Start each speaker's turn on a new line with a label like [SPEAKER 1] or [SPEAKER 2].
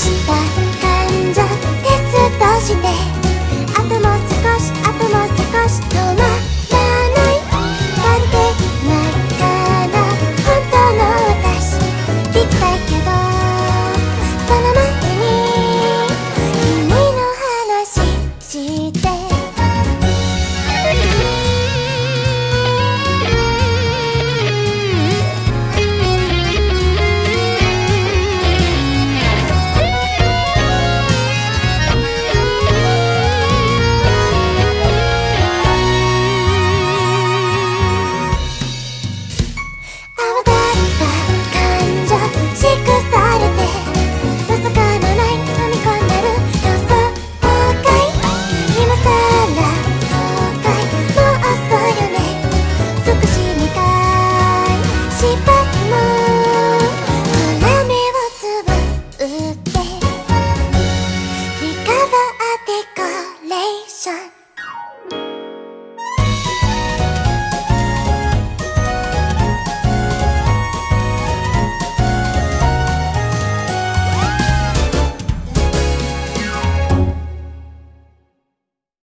[SPEAKER 1] した感情テストしてあともう少しあともう少し止まらない。なんて真っな本当の私聞きたけどその前に君の話し